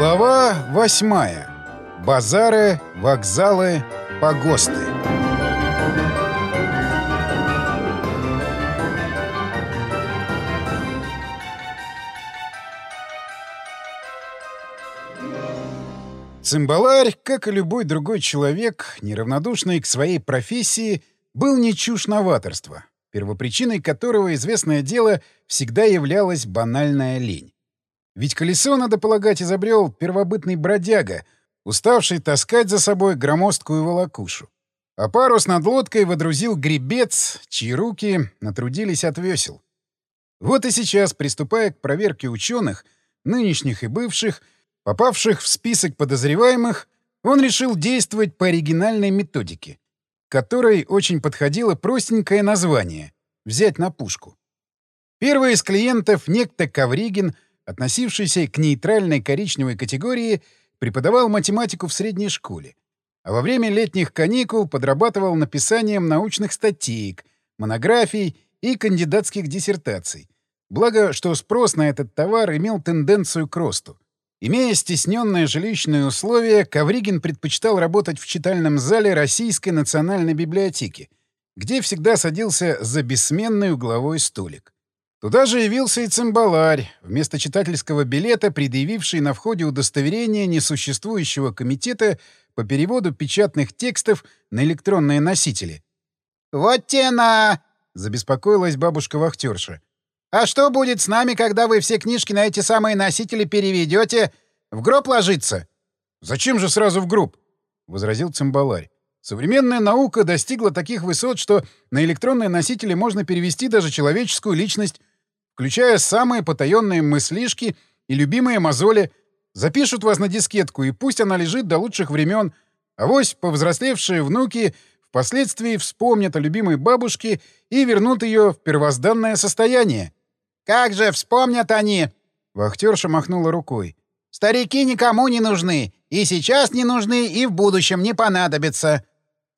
Глава восьмая. Базары, вокзалы, погосты. Цимбаларь, как и любой другой человек, неравнодушный к своей профессии, был не чушь новаторства, первопричиной которого, известное дело, всегда являлась банальная лень. Ведь колесо, надо полагать, изобрел первобытный бродяга, уставший таскать за собой громоздкую волокушу. А парус над лодкой водрузил гребец, чьи руки натрудились от весел. Вот и сейчас, приступая к проверке ученых, нынешних и бывших, попавших в список подозреваемых, он решил действовать по оригинальной методике, которой очень подходило простенькое название — «взять на пушку». Первый из клиентов, некто Ковригин — относившийся к нейтральной коричневой категории, преподавал математику в средней школе, а во время летних каникул подрабатывал написанием научных статеек, монографий и кандидатских диссертаций. Благо, что спрос на этот товар имел тенденцию к росту. Имея стесненные жилищные условия, Ковригин предпочитал работать в читальном зале Российской национальной библиотеки, где всегда садился за бессменный угловой столик. Туда же явился и цимбаларь, вместо читательского билета, предъявивший на входе удостоверение несуществующего комитета по переводу печатных текстов на электронные носители. «Вот тена!» — забеспокоилась бабушка-вахтерша. «А что будет с нами, когда вы все книжки на эти самые носители переведете? В гроб ложиться?» «Зачем же сразу в гроб?» — возразил цимбаларь. Современная наука достигла таких высот, что на электронные носители можно перевести даже человеческую личность включая самые потаенные мыслишки и любимые мозоли, запишут вас на дискетку, и пусть она лежит до лучших времен, а вось повзрослевшие внуки впоследствии вспомнят о любимой бабушке и вернут ее в первозданное состояние. «Как же вспомнят они!» Вахтерша махнула рукой. «Старики никому не нужны, и сейчас не нужны, и в будущем не понадобятся».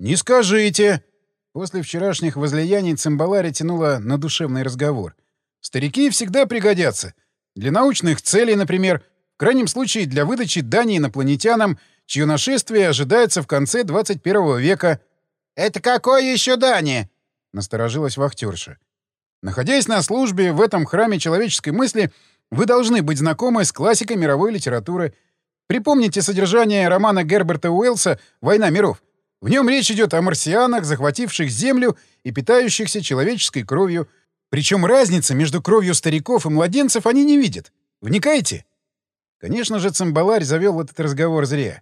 «Не скажите!» После вчерашних возлияний Цимбалари тянула на душевный разговор. Старики всегда пригодятся. Для научных целей, например, в крайнем случае для выдачи дани инопланетянам, чье нашествие ожидается в конце 21 века. «Это какое еще дани?» — насторожилась вахтерша. Находясь на службе в этом храме человеческой мысли, вы должны быть знакомы с классикой мировой литературы. Припомните содержание романа Герберта Уэллса «Война миров». В нем речь идет о марсианах, захвативших Землю и питающихся человеческой кровью — причем разницы между кровью стариков и младенцев они не видят. Вникаете? Конечно же, цимбаларь завел этот разговор зря.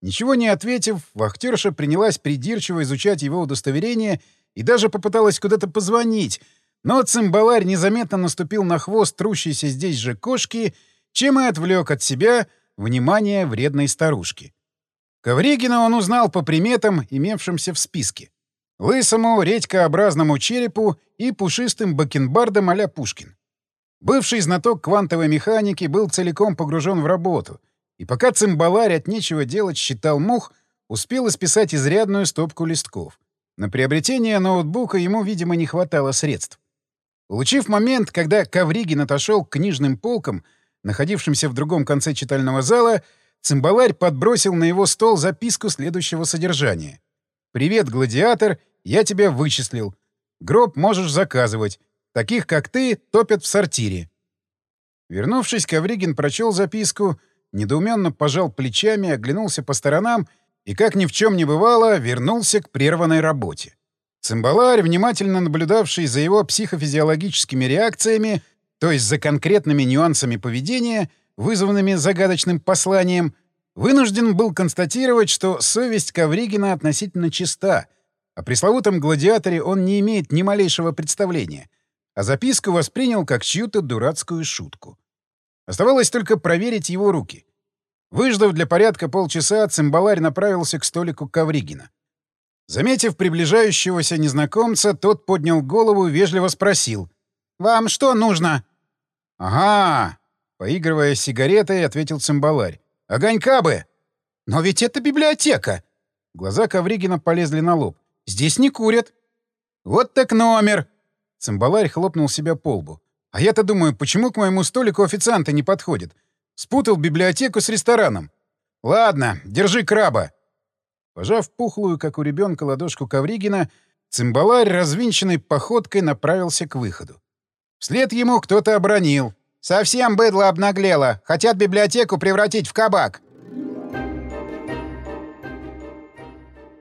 Ничего не ответив, вахтерша принялась придирчиво изучать его удостоверение и даже попыталась куда-то позвонить, но цимбаларь незаметно наступил на хвост трущейся здесь же кошки, чем и отвлек от себя внимание вредной старушки. Ковригина он узнал по приметам, имевшимся в списке. Лысому, редькообразному черепу и пушистым бакенбардом а Пушкин. Бывший знаток квантовой механики был целиком погружен в работу, и пока цимбаларь от нечего делать считал мух, успел исписать изрядную стопку листков. На приобретение ноутбука ему, видимо, не хватало средств. Улучив момент, когда Ковригин отошел к книжным полкам, находившимся в другом конце читального зала, цимбаларь подбросил на его стол записку следующего содержания. «Привет, гладиатор, я тебя вычислил. Гроб можешь заказывать. Таких, как ты, топят в сортире». Вернувшись, Ковригин прочел записку, недоуменно пожал плечами, оглянулся по сторонам и, как ни в чем не бывало, вернулся к прерванной работе. Цимбаларь, внимательно наблюдавший за его психофизиологическими реакциями, то есть за конкретными нюансами поведения, вызванными загадочным посланием, Вынужден был констатировать, что совесть Ковригина относительно чиста, о пресловутом гладиаторе он не имеет ни малейшего представления, а записку воспринял как чью-то дурацкую шутку. Оставалось только проверить его руки. Выждав для порядка полчаса, цимбаларь направился к столику Ковригина. Заметив приближающегося незнакомца, тот поднял голову и вежливо спросил. «Вам что нужно?» «Ага!» — поигрывая сигаретой, ответил цимбаларь. Огонька бы! Но ведь это библиотека! Глаза Ковригина полезли на лоб. Здесь не курят. Вот так номер! Цимбаларь хлопнул себя по лбу. А я-то думаю, почему к моему столику официанты не подходят? Спутал библиотеку с рестораном. Ладно, держи краба. Пожав пухлую, как у ребенка, ладошку Ковригина, цимбаларь развинченной походкой направился к выходу. Вслед ему кто-то обронил. «Совсем быдло обнаглело. Хотят библиотеку превратить в кабак».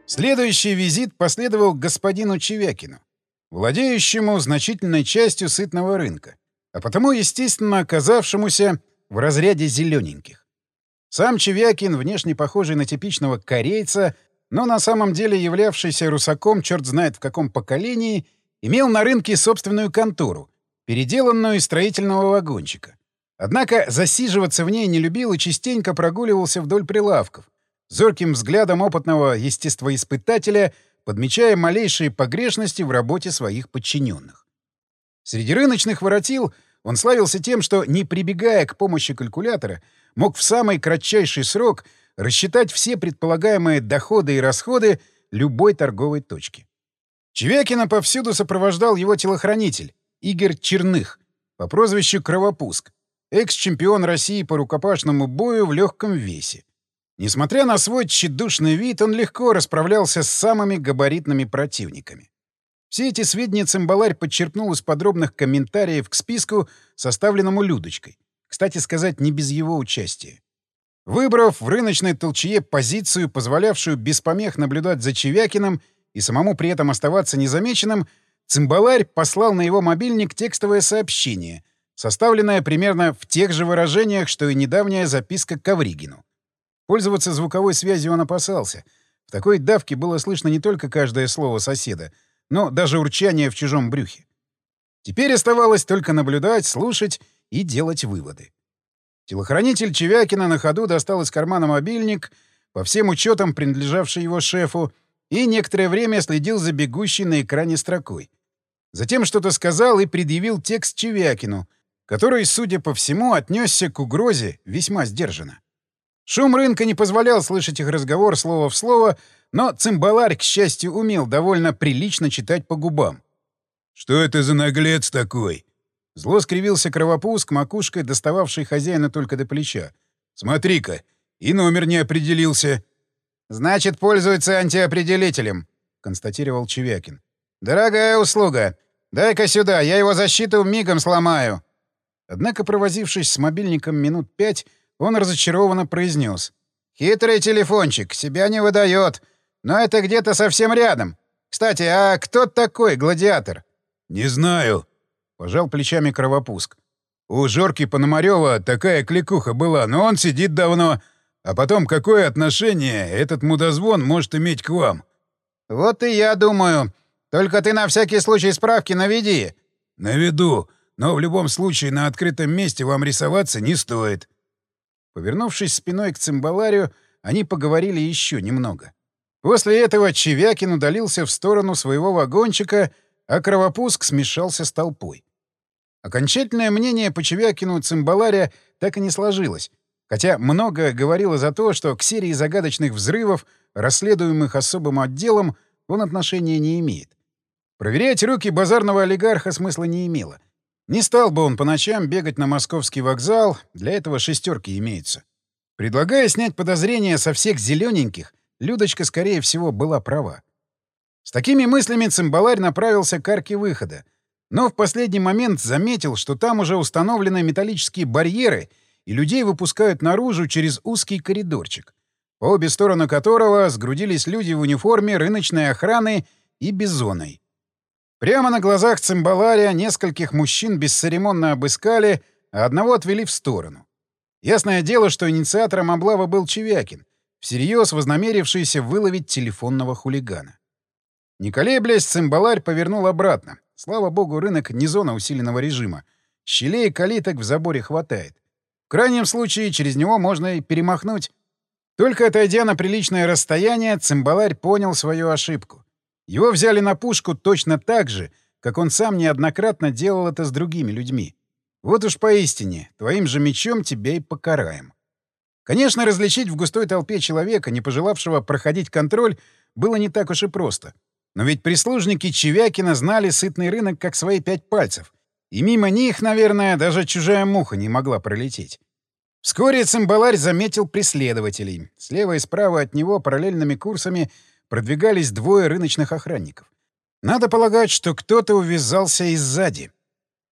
Следующий визит последовал к господину Чевякину, владеющему значительной частью сытного рынка, а потому, естественно, оказавшемуся в разряде зелененьких. Сам Чевякин, внешне похожий на типичного корейца, но на самом деле являвшийся русаком черт знает в каком поколении, имел на рынке собственную контору, переделанную из строительного вагончика. Однако засиживаться в ней не любил и частенько прогуливался вдоль прилавков, зорким взглядом опытного естествоиспытателя, подмечая малейшие погрешности в работе своих подчиненных. Среди рыночных воротил он славился тем, что, не прибегая к помощи калькулятора, мог в самый кратчайший срок рассчитать все предполагаемые доходы и расходы любой торговой точки. Чевякина повсюду сопровождал его телохранитель, Игорь Черных, по прозвищу Кровопуск, экс-чемпион России по рукопашному бою в легком весе. Несмотря на свой тщедушный вид, он легко расправлялся с самыми габаритными противниками. Все эти сведения цимбаларь подчеркнул из подробных комментариев к списку, составленному Людочкой. Кстати сказать, не без его участия. Выбрав в рыночной толчье позицию, позволявшую без помех наблюдать за Чевякиным и самому при этом оставаться незамеченным, цимбаларь послал на его мобильник текстовое сообщение, составленное примерно в тех же выражениях, что и недавняя записка Ковригину. Пользоваться звуковой связью он опасался. В такой давке было слышно не только каждое слово соседа, но даже урчание в чужом брюхе. Теперь оставалось только наблюдать, слушать и делать выводы. Телохранитель Чевякина на ходу достал из кармана мобильник, по всем учетам принадлежавший его шефу, и некоторое время следил за бегущей на экране строкой. Затем что-то сказал и предъявил текст Чевякину, который, судя по всему, отнесся к угрозе весьма сдержанно. Шум рынка не позволял слышать их разговор слово в слово, но цимбаларь, к счастью, умел довольно прилично читать по губам. «Что это за наглец такой?» Зло скривился кровопуск, макушкой, достававший хозяина только до плеча. «Смотри-ка, и номер не определился». «Значит, пользуется антиопределителем», — констатировал Чевякин. «Дорогая услуга. Дай-ка сюда, я его защиту мигом сломаю». Однако, провозившись с мобильником минут пять, он разочарованно произнес. «Хитрый телефончик, себя не выдает. Но это где-то совсем рядом. Кстати, а кто такой гладиатор?» «Не знаю», — пожал плечами Кровопуск. «У Жорки Пономарева такая кликуха была, но он сидит давно. А потом, какое отношение этот мудозвон может иметь к вам?» «Вот и я думаю. Только ты на всякий случай справки наведи». «Наведу. Но в любом случае на открытом месте вам рисоваться не стоит». Повернувшись спиной к цимбаларию, они поговорили еще немного. После этого Чевякин удалился в сторону своего вагончика, а Кровопуск смешался с толпой. Окончательное мнение по Чевякину цимбалария так и не сложилось, хотя многое говорило за то, что к серии загадочных взрывов, расследуемых особым отделом, он отношения не имеет. Проверять руки базарного олигарха смысла не имело. Не стал бы он по ночам бегать на московский вокзал, для этого шестерки имеются. Предлагая снять подозрения со всех зелененьких, Людочка, скорее всего, была права. С такими мыслями цимбаларь направился к арке выхода, но в последний момент заметил, что там уже установлены металлические барьеры, и людей выпускают наружу через узкий коридорчик, по обе стороны которого сгрудились люди в униформе рыночной охраны и бизоной. Прямо на глазах цимбалария нескольких мужчин бесцеремонно обыскали, а одного отвели в сторону. Ясное дело, что инициатором облавы был Чевякин, всерьез вознамерившийся выловить телефонного хулигана. Не колеблясь, цимбаларь повернул обратно. Слава богу, рынок не зона усиленного режима. Щелей и калиток в заборе хватает. В крайнем случае, через него можно и перемахнуть. Только отойдя на приличное расстояние, цимбаларь понял свою ошибку. Его взяли на пушку точно так же, как он сам неоднократно делал это с другими людьми. Вот уж поистине, твоим же мечом тебя и покараем. Конечно, различить в густой толпе человека, не пожелавшего проходить контроль, было не так уж и просто. Но ведь прислужники Чевякина знали сытный рынок как свои пять пальцев. И мимо них, наверное, даже чужая муха не могла пролететь. Вскоре цимбаларь заметил преследователей. Слева и справа от него параллельными курсами продвигались двое рыночных охранников. Надо полагать, что кто-то увязался и сзади.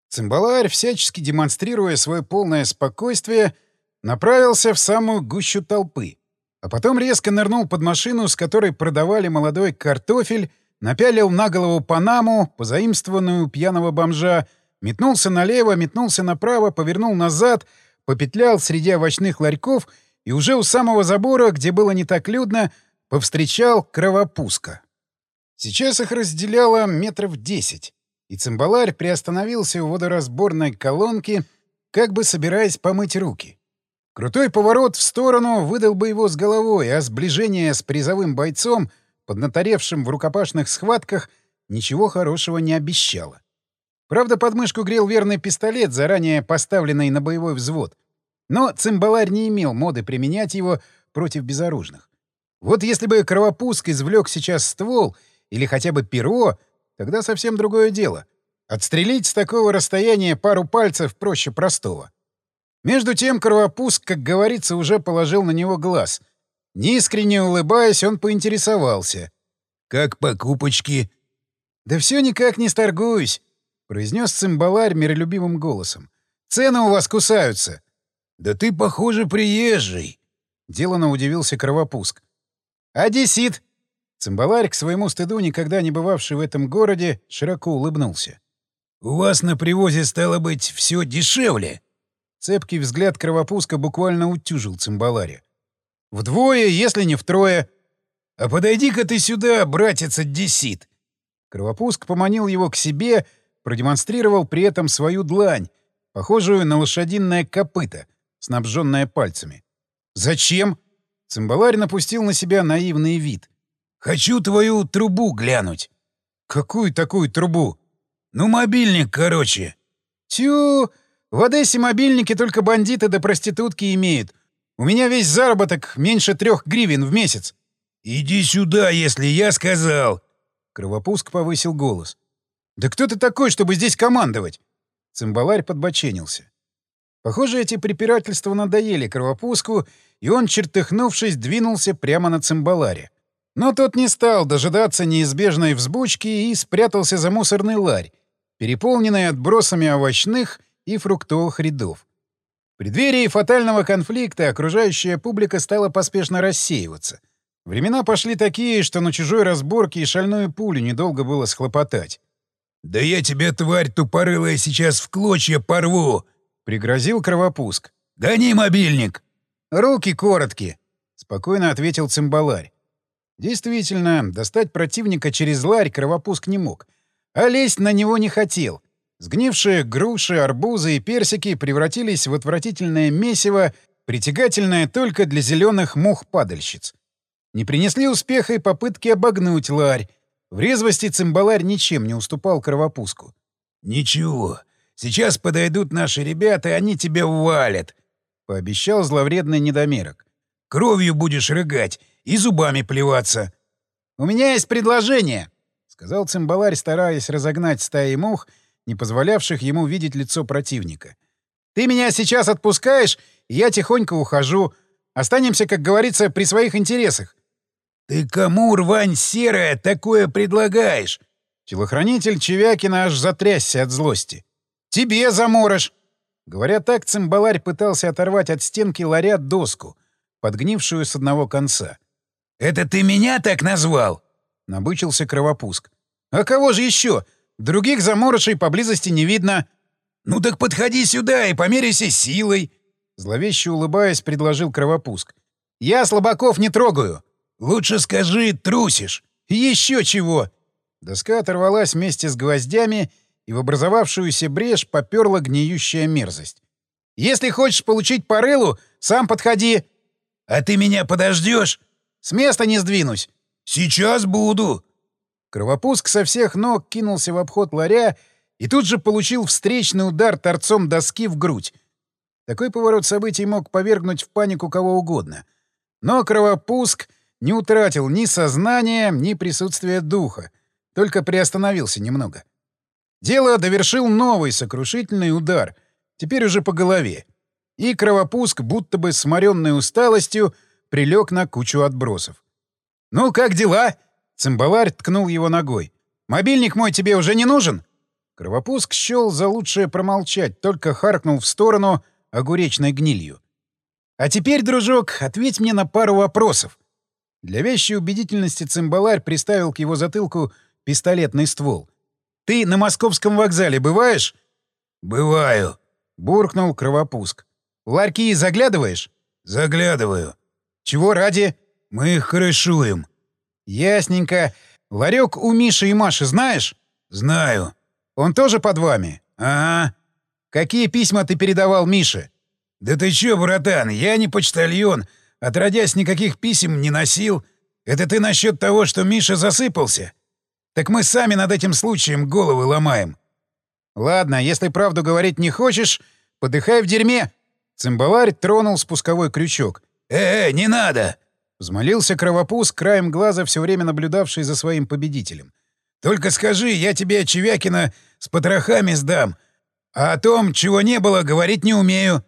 Цимбаларь, всячески демонстрируя свое полное спокойствие, направился в самую гущу толпы, а потом резко нырнул под машину, с которой продавали молодой картофель, напялил на голову панаму, позаимствованную у пьяного бомжа, метнулся налево, метнулся направо, повернул назад, попетлял среди овощных ларьков и уже у самого забора, где было не так людно, повстречал кровопуска. Сейчас их разделяло метров десять и цимбаларь приостановился у водоразборной колонки, как бы собираясь помыть руки. Крутой поворот в сторону выдал бы его с головой, а сближение с призовым бойцом, поднаторевшим в рукопашных схватках, ничего хорошего не обещало. Правда, подмышку грел верный пистолет, заранее поставленный на боевой взвод. Но цимбаларь не имел моды применять его против безоружных. Вот если бы кровопуск извлек сейчас ствол или хотя бы перо, Тогда совсем другое дело. Отстрелить с такого расстояния пару пальцев проще простого. Между тем кровопуск, как говорится, уже положил на него глаз. Неискренне улыбаясь, он поинтересовался. «Как покупочки?» «Да все никак не сторгуюсь», — произнес цимбаларь миролюбивым голосом. «Цены у вас кусаются». «Да ты, похоже, приезжий», — делано удивился кровопуск. «Одессит», Цимбаларь, к своему стыду, никогда не бывавший в этом городе, широко улыбнулся. «У вас на привозе стало быть все дешевле?» Цепкий взгляд кровопуска буквально утюжил цимбаларя. «Вдвое, если не втрое». «А подойди-ка ты сюда, братец Одессит!» Кровопуск поманил его к себе, продемонстрировал при этом свою длань, похожую на лошадиное копыто, снабженное пальцами. «Зачем?» Цимбаларь напустил на себя наивный вид. Хочу твою трубу глянуть. Какую такую трубу? Ну, мобильник, короче. Тю, в Одессе мобильники только бандиты да проститутки имеют. У меня весь заработок меньше трех гривен в месяц. Иди сюда, если я сказал. Кровопуск повысил голос. Да кто ты такой, чтобы здесь командовать? Цимбаларь подбоченился. Похоже, эти препирательства надоели Кровопуску, и он, чертыхнувшись, двинулся прямо на цимбаларе. Но тот не стал дожидаться неизбежной взбучки и спрятался за мусорный ларь, переполненный отбросами овощных и фруктовых рядов. В преддверии фатального конфликта окружающая публика стала поспешно рассеиваться. Времена пошли такие, что на чужой разборке и шальную пулю недолго было схлопотать. «Да я тебе, тварь тупорылая, сейчас в клочья порву!» — пригрозил кровопуск. «Гони мобильник!» «Руки короткие!» — спокойно ответил цимбаларь. Действительно, достать противника через ларь кровопуск не мог. А лезть на него не хотел. Сгнившие груши, арбузы и персики превратились в отвратительное месиво, притягательное только для зеленых мух-падальщиц. Не принесли успеха и попытки обогнуть ларь. В резвости цимбаларь ничем не уступал кровопуску. «Ничего, сейчас подойдут наши ребята, и они тебя валят», — пообещал зловредный недомерок. «Кровью будешь рыгать, и зубами плеваться. — У меня есть предложение, — сказал цимбаларь, стараясь разогнать стаи мух, не позволявших ему видеть лицо противника. — Ты меня сейчас отпускаешь, и я тихонько ухожу. Останемся, как говорится, при своих интересах. — Ты кому, рвань серая, такое предлагаешь? Телохранитель Чевякина аж затрясся от злости. — Тебе, заморож! Говоря так, цимбаларь пытался оторвать от стенки ларя доску, подгнившую с одного конца. «Это ты меня так назвал?» — набычился кровопуск. «А кого же еще? Других заморышей поблизости не видно». «Ну так подходи сюда и померяйся силой!» Зловеще улыбаясь, предложил кровопуск. «Я слабаков не трогаю!» «Лучше скажи, трусишь!» «Еще чего!» Доска оторвалась вместе с гвоздями, и в образовавшуюся брешь поперла гниющая мерзость. «Если хочешь получить по рылу, сам подходи!» «А ты меня подождешь?» С места не сдвинусь. Сейчас буду. Кровопуск со всех ног кинулся в обход ларя и тут же получил встречный удар торцом доски в грудь. Такой поворот событий мог повергнуть в панику кого угодно. Но кровопуск не утратил ни сознания, ни присутствия духа, только приостановился немного. Дело довершил новый сокрушительный удар, теперь уже по голове. и кровопуск, будто бы сморенный усталостью, прилег на кучу отбросов. «Ну, как дела?» — цимбаларь ткнул его ногой. «Мобильник мой тебе уже не нужен?» Кровопуск счел за лучшее промолчать, только харкнул в сторону огуречной гнилью. «А теперь, дружок, ответь мне на пару вопросов». Для вещей убедительности цимбаларь приставил к его затылку пистолетный ствол. «Ты на московском вокзале бываешь?» «Бываю», — буркнул кровопуск. «В ларьки заглядываешь?» «Заглядываю». «Чего ради?» «Мы их крышуем». «Ясненько. Ларек у Миши и Маши знаешь?» «Знаю». «Он тоже под вами?» «Ага». «Какие письма ты передавал Мише?» «Да ты чё, братан, я не почтальон. Отродясь, никаких писем не носил. Это ты насчет того, что Миша засыпался? Так мы сами над этим случаем головы ломаем». «Ладно, если правду говорить не хочешь, подыхай в дерьме». Цимбаларь тронул спусковой крючок. «Э, -э не надо!» Взмолился кровопус, краем глаза все время наблюдавший за своим победителем. «Только скажи, я тебе Чевякина с потрохами сдам. А о том, чего не было, говорить не умею».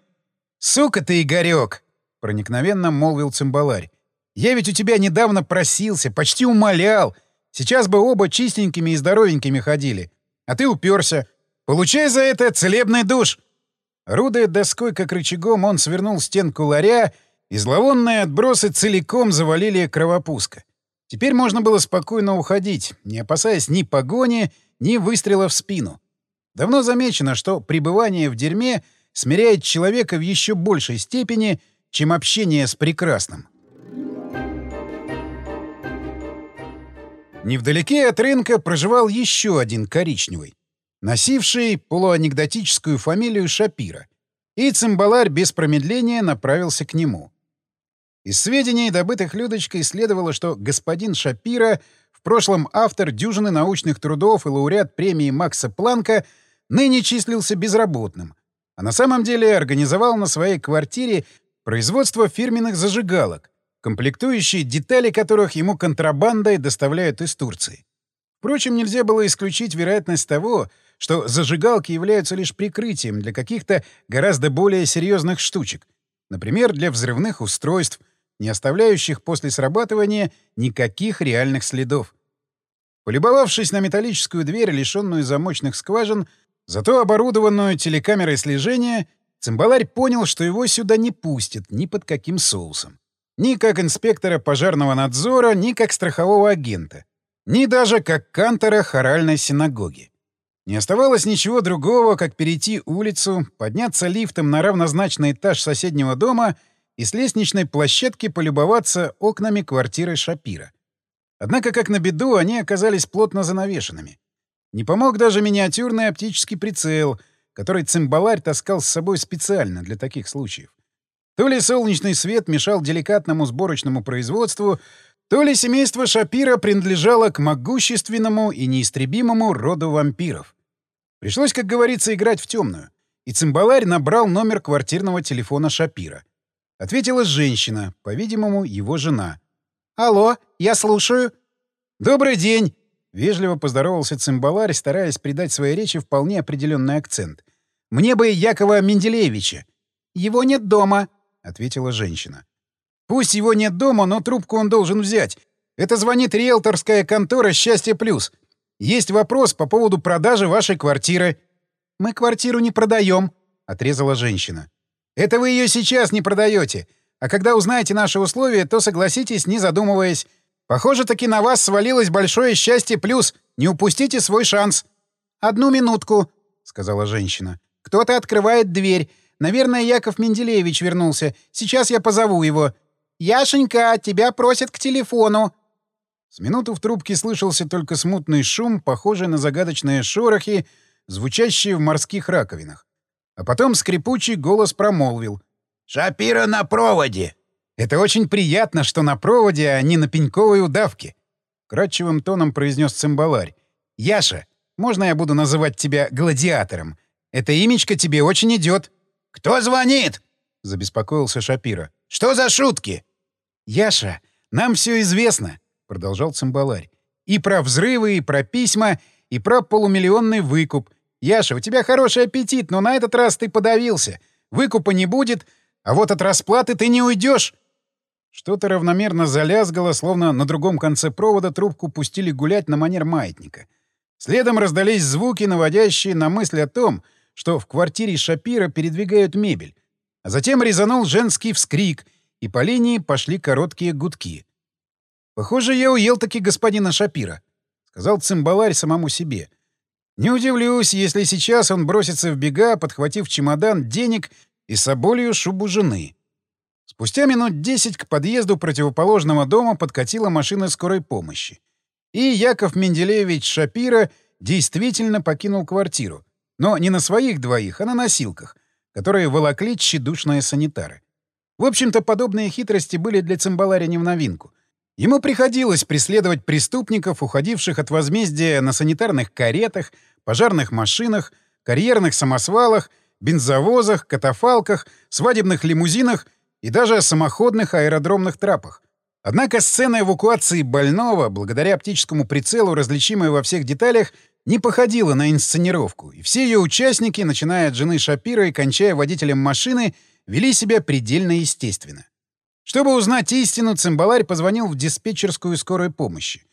«Сука ты, Игорёк!» — проникновенно молвил цимбаларь. «Я ведь у тебя недавно просился, почти умолял. Сейчас бы оба чистенькими и здоровенькими ходили. А ты уперся. Получай за это целебный душ!» Рудая доской как рычагом, он свернул стенку ларя, и зловонные отбросы целиком завалили кровопуска. Теперь можно было спокойно уходить, не опасаясь ни погони, ни выстрела в спину. Давно замечено, что пребывание в дерьме смиряет человека в еще большей степени, чем общение с прекрасным. Невдалеке от рынка проживал еще один коричневый, носивший полуанекдотическую фамилию Шапира, и цимбаларь без промедления направился к нему. Из сведений, добытых Людочкой, следовало, что господин Шапира, в прошлом автор дюжины научных трудов и лауреат премии Макса Планка, ныне числился безработным, а на самом деле организовал на своей квартире производство фирменных зажигалок, комплектующие детали которых ему контрабандой доставляют из Турции. Впрочем, нельзя было исключить вероятность того, что зажигалки являются лишь прикрытием для каких-то гораздо более серьезных штучек, например, для взрывных устройств — не оставляющих после срабатывания никаких реальных следов. Полюбовавшись на металлическую дверь, лишенную замочных скважин, зато оборудованную телекамерой слежения, цимбаларь понял, что его сюда не пустят ни под каким соусом. Ни как инспектора пожарного надзора, ни как страхового агента. Ни даже как кантора хоральной синагоги. Не оставалось ничего другого, как перейти улицу, подняться лифтом на равнозначный этаж соседнего дома — и с лестничной площадки полюбоваться окнами квартиры Шапира. Однако, как на беду, они оказались плотно занавешенными. Не помог даже миниатюрный оптический прицел, который цимбаларь таскал с собой специально для таких случаев. То ли солнечный свет мешал деликатному сборочному производству, то ли семейство Шапира принадлежало к могущественному и неистребимому роду вампиров. Пришлось, как говорится, играть в темную, и цимбаларь набрал номер квартирного телефона Шапира — Ответила женщина, по-видимому, его жена. «Алло, я слушаю». «Добрый день!» — вежливо поздоровался цимбаларь, стараясь придать своей речи вполне определенный акцент. «Мне бы Якова Менделеевича». «Его нет дома», — ответила женщина. «Пусть его нет дома, но трубку он должен взять. Это звонит риэлторская контора «Счастье плюс». Есть вопрос по поводу продажи вашей квартиры». «Мы квартиру не продаем», — отрезала женщина. Это вы ее сейчас не продаете. А когда узнаете наши условия, то согласитесь, не задумываясь. Похоже, таки на вас свалилось большое счастье плюс. Не упустите свой шанс. «Одну минутку», — сказала женщина. «Кто-то открывает дверь. Наверное, Яков Менделеевич вернулся. Сейчас я позову его. Яшенька, тебя просят к телефону». С минуту в трубке слышался только смутный шум, похожий на загадочные шорохи, звучащие в морских раковинах. А потом скрипучий голос промолвил. «Шапира на проводе!» «Это очень приятно, что на проводе, а не на пеньковой удавке», — кратчевым тоном произнес цимбаларь. «Яша, можно я буду называть тебя гладиатором? Это имечко тебе очень идет. «Кто звонит?» — забеспокоился Шапира. «Что за шутки?» «Яша, нам все известно», — продолжал цимбаларь. «И про взрывы, и про письма, и про полумиллионный выкуп, Яша, у тебя хороший аппетит, но на этот раз ты подавился. Выкупа не будет, а вот от расплаты ты не уйдешь. Что-то равномерно залязгало, словно на другом конце провода трубку пустили гулять на манер маятника. Следом раздались звуки, наводящие на мысль о том, что в квартире Шапира передвигают мебель. А затем резанул женский вскрик, и по линии пошли короткие гудки. «Похоже, я уел таки господина Шапира», — сказал цимбаларь самому себе. «Не удивлюсь, если сейчас он бросится в бега, подхватив чемодан денег и соболью шубу жены». Спустя минут десять к подъезду противоположного дома подкатила машина скорой помощи. И Яков Менделеевич Шапира действительно покинул квартиру. Но не на своих двоих, а на носилках, которые волокли тщедушные санитары. В общем-то, подобные хитрости были для цимбаларя не в новинку. Ему приходилось преследовать преступников, уходивших от возмездия на санитарных каретах, пожарных машинах, карьерных самосвалах, бензовозах, катафалках, свадебных лимузинах и даже самоходных аэродромных трапах. Однако сцена эвакуации больного, благодаря оптическому прицелу, различимой во всех деталях, не походила на инсценировку, и все ее участники, начиная от жены Шапира и кончая водителем машины, вели себя предельно естественно. Чтобы узнать истину, цимбаларь позвонил в диспетчерскую скорой помощи.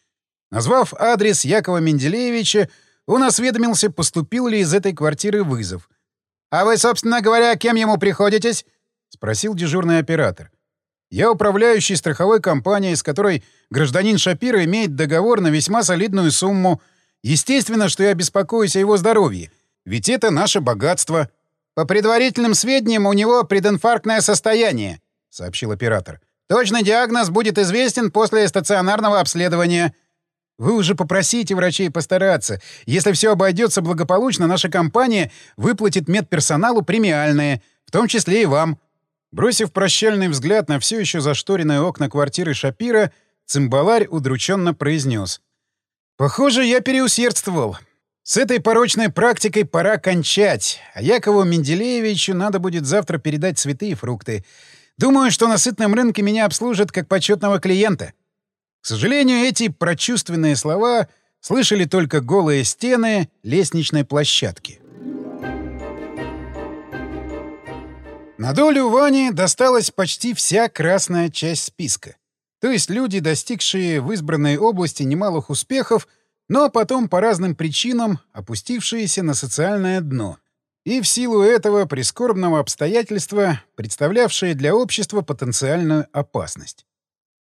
Назвав адрес Якова Менделеевича, он осведомился, поступил ли из этой квартиры вызов. «А вы, собственно говоря, кем ему приходитесь?» — спросил дежурный оператор. «Я управляющий страховой компанией, с которой гражданин Шапира имеет договор на весьма солидную сумму. Естественно, что я беспокоюсь о его здоровье, ведь это наше богатство». «По предварительным сведениям, у него прединфарктное состояние», — сообщил оператор. «Точный диагноз будет известен после стационарного обследования». «Вы уже попросите врачей постараться. Если все обойдется благополучно, наша компания выплатит медперсоналу премиальные, в том числе и вам». Бросив прощальный взгляд на все еще зашторенные окна квартиры Шапира, цимбаларь удрученно произнес. «Похоже, я переусердствовал. С этой порочной практикой пора кончать, а Якову Менделеевичу надо будет завтра передать цветы и фрукты. Думаю, что на сытном рынке меня обслужат как почетного клиента». К сожалению, эти прочувственные слова слышали только голые стены лестничной площадки. На долю Вани досталась почти вся красная часть списка. То есть люди, достигшие в избранной области немалых успехов, но потом по разным причинам опустившиеся на социальное дно. И в силу этого прискорбного обстоятельства, представлявшие для общества потенциальную опасность.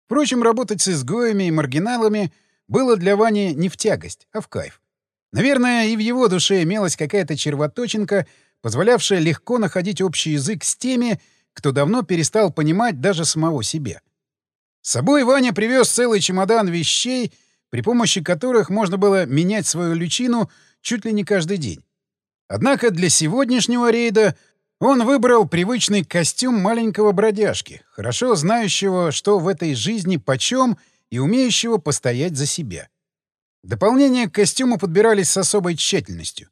Впрочем, работать с изгоями и маргиналами было для Вани не в тягость, а в кайф. Наверное, и в его душе имелась какая-то червоточинка — позволявшая легко находить общий язык с теми, кто давно перестал понимать даже самого себя. С собой Ваня привез целый чемодан вещей, при помощи которых можно было менять свою личину чуть ли не каждый день. Однако для сегодняшнего рейда он выбрал привычный костюм маленького бродяжки, хорошо знающего, что в этой жизни почем и умеющего постоять за себя. Дополнения к костюму подбирались с особой тщательностью.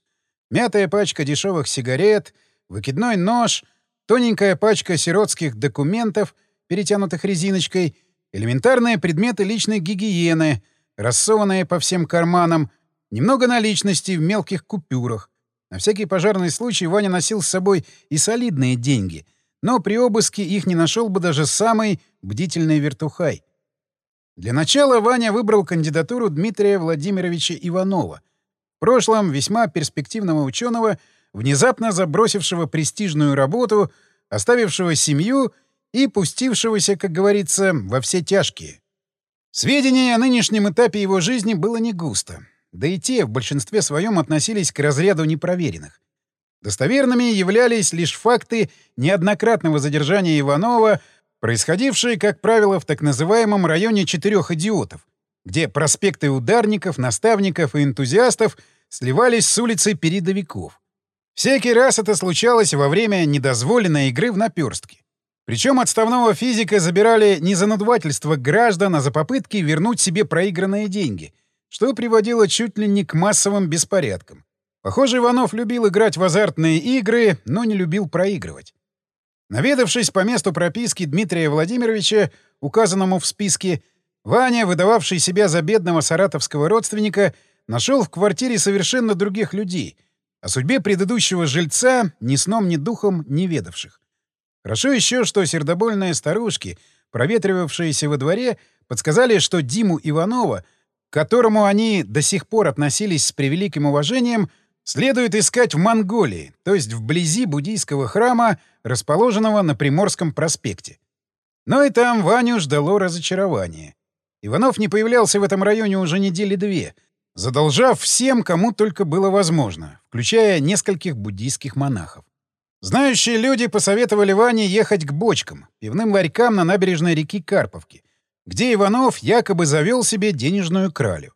Мятая пачка дешевых сигарет, выкидной нож, тоненькая пачка сиротских документов, перетянутых резиночкой, элементарные предметы личной гигиены, рассованные по всем карманам, немного наличности в мелких купюрах. На всякий пожарный случай Ваня носил с собой и солидные деньги, но при обыске их не нашел бы даже самый бдительный вертухай. Для начала Ваня выбрал кандидатуру Дмитрия Владимировича Иванова — прошлом весьма перспективного ученого, внезапно забросившего престижную работу, оставившего семью и пустившегося, как говорится, во все тяжкие. Сведений о нынешнем этапе его жизни было не густо, да и те в большинстве своем относились к разряду непроверенных. Достоверными являлись лишь факты неоднократного задержания Иванова, происходившие, как правило, в так называемом районе четырех идиотов, где проспекты ударников, наставников и энтузиастов сливались с улицей передовиков. Всякий раз это случалось во время недозволенной игры в наперстки. Причем отставного физика забирали не за надувательство граждан, а за попытки вернуть себе проигранные деньги, что приводило чуть ли не к массовым беспорядкам. Похоже, Иванов любил играть в азартные игры, но не любил проигрывать. Наведавшись по месту прописки Дмитрия Владимировича, указанному в списке, Ваня, выдававший себя за бедного саратовского родственника, нашел в квартире совершенно других людей, о судьбе предыдущего жильца ни сном, ни духом не ведавших. Хорошо еще, что сердобольные старушки, проветривавшиеся во дворе, подсказали, что Диму Иванова, к которому они до сих пор относились с превеликим уважением, следует искать в Монголии, то есть вблизи буддийского храма, расположенного на Приморском проспекте. Но и там Ваню ждало разочарование. Иванов не появлялся в этом районе уже недели две, задолжав всем, кому только было возможно, включая нескольких буддийских монахов. Знающие люди посоветовали Ване ехать к бочкам, пивным ларькам на набережной реки Карповки, где Иванов якобы завел себе денежную кралю.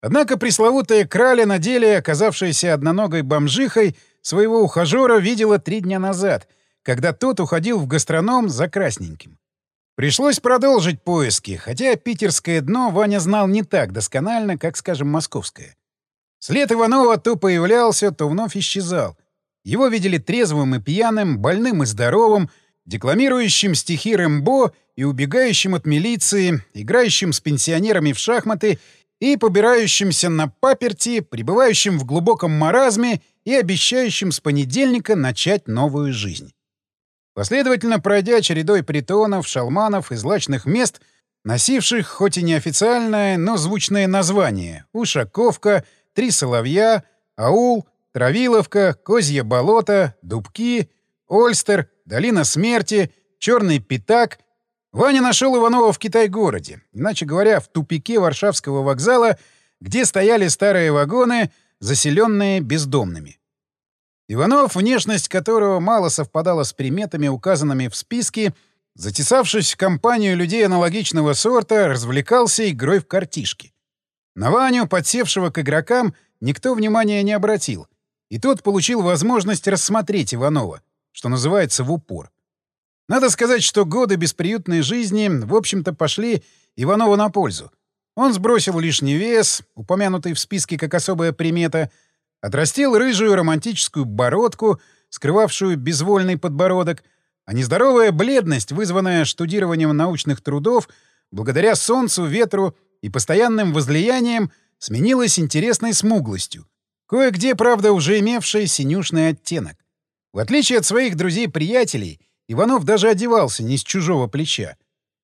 Однако пресловутая краля на деле, оказавшаяся одноногой бомжихой, своего ухажера видела три дня назад, когда тот уходил в гастроном за красненьким. Пришлось продолжить поиски, хотя питерское дно Ваня знал не так досконально, как, скажем, московское. След Иванова то появлялся, то вновь исчезал. Его видели трезвым и пьяным, больным и здоровым, декламирующим стихи Рэмбо и убегающим от милиции, играющим с пенсионерами в шахматы и побирающимся на паперти, пребывающим в глубоком маразме и обещающим с понедельника начать новую жизнь. Последовательно пройдя чередой притонов, шалманов и злачных мест, носивших хоть и неофициальное, но звучное название — Ушаковка, Три Соловья, Аул, Травиловка, Козье болото, Дубки, Ольстер, Долина Смерти, Черный Пятак — Ваня нашел Иванова в Китай-городе, иначе говоря, в тупике Варшавского вокзала, где стояли старые вагоны, заселенные бездомными. Иванов, внешность которого мало совпадала с приметами, указанными в списке, затесавшись в компанию людей аналогичного сорта, развлекался игрой в картишки. На Ваню, подсевшего к игрокам, никто внимания не обратил, и тот получил возможность рассмотреть Иванова, что называется, в упор. Надо сказать, что годы бесприютной жизни, в общем-то, пошли Иванову на пользу. Он сбросил лишний вес, упомянутый в списке как особая примета — Отрастил рыжую романтическую бородку, скрывавшую безвольный подбородок, а нездоровая бледность, вызванная штудированием научных трудов, благодаря солнцу, ветру и постоянным возлияниям, сменилась интересной смуглостью, кое-где, правда, уже имевшей синюшный оттенок. В отличие от своих друзей-приятелей, Иванов даже одевался не с чужого плеча.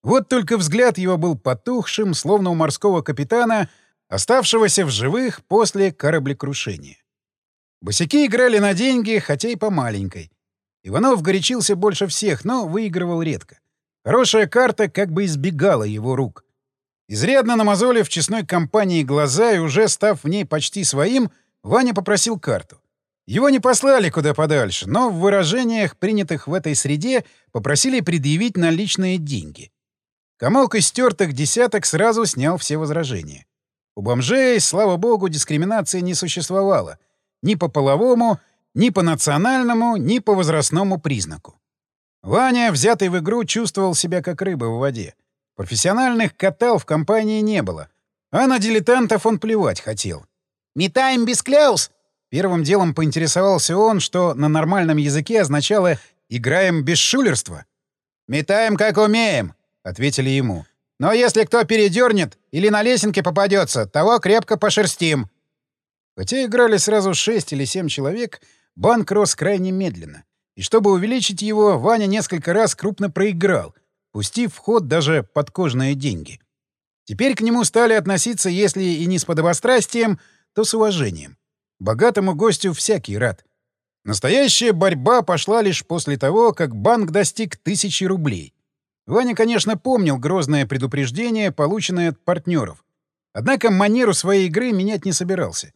Вот только взгляд его был потухшим, словно у морского капитана, оставшегося в живых после кораблекрушения. Босяки играли на деньги, хотя и по маленькой. Иванов горячился больше всех, но выигрывал редко. Хорошая карта как бы избегала его рук. Изрядно намазолив честной компании глаза и уже став в ней почти своим, Ваня попросил карту. Его не послали куда подальше, но в выражениях, принятых в этой среде, попросили предъявить наличные деньги. Комок из стертых десяток сразу снял все возражения. У бомжей, слава богу, дискриминации не существовало — ни по половому, ни по национальному, ни по возрастному признаку. Ваня, взятый в игру, чувствовал себя как рыба в воде. Профессиональных катал в компании не было, а на дилетантов он плевать хотел. «Метаем без кляус!» Первым делом поинтересовался он, что на нормальном языке означало «играем без шулерства». «Метаем как умеем», — ответили ему. «Но если кто передернет или на лесенке попадется, того крепко пошерстим». Хотя играли сразу шесть или семь человек, банк рос крайне медленно. И чтобы увеличить его, Ваня несколько раз крупно проиграл, пустив в ход даже подкожные деньги. Теперь к нему стали относиться, если и не с подобострастием, то с уважением. Богатому гостю всякий рад. Настоящая борьба пошла лишь после того, как банк достиг тысячи рублей. Ваня, конечно, помнил грозное предупреждение, полученное от партнеров. Однако манеру своей игры менять не собирался.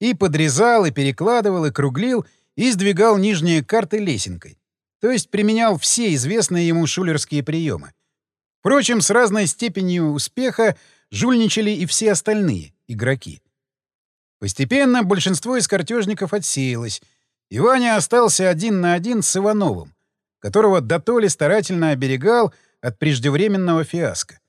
И подрезал, и перекладывал, и круглил, и сдвигал нижние карты лесенкой. То есть применял все известные ему шулерские приемы. Впрочем, с разной степенью успеха жульничали и все остальные игроки. Постепенно большинство из картежников отсеялось, и Ваня остался один на один с Ивановым, которого дотоле старательно оберегал от преждевременного фиаско.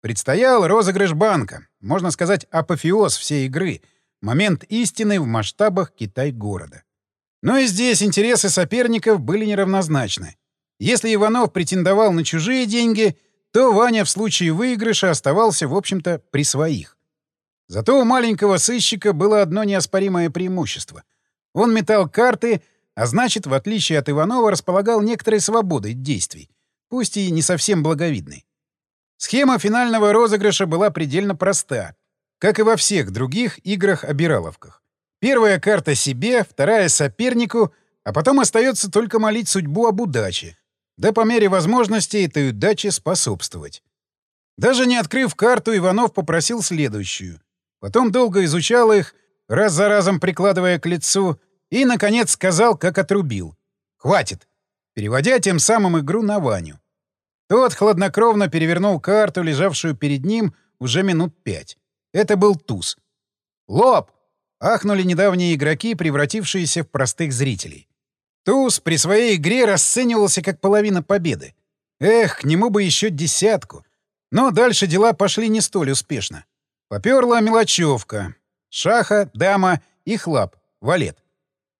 Предстоял розыгрыш банка, можно сказать, апофеоз всей игры — Момент истины в масштабах Китай-города. Но и здесь интересы соперников были неравнозначны. Если Иванов претендовал на чужие деньги, то Ваня в случае выигрыша оставался, в общем-то, при своих. Зато у маленького сыщика было одно неоспоримое преимущество. Он метал карты, а значит, в отличие от Иванова, располагал некоторой свободой действий, пусть и не совсем благовидной. Схема финального розыгрыша была предельно проста, как и во всех других играх-обираловках. Первая карта себе, вторая — сопернику, а потом остается только молить судьбу об удаче, да по мере возможности этой удаче способствовать. Даже не открыв карту, Иванов попросил следующую. Потом долго изучал их, раз за разом прикладывая к лицу, и, наконец, сказал, как отрубил. «Хватит!» переводя тем самым игру на Ваню. Тот хладнокровно перевернул карту, лежавшую перед ним уже минут пять. Это был туз. «Лоб!» — ахнули недавние игроки, превратившиеся в простых зрителей. Туз при своей игре расценивался как половина победы. Эх, к нему бы еще десятку. Но дальше дела пошли не столь успешно. Поперла мелочевка. Шаха, дама и хлап, валет.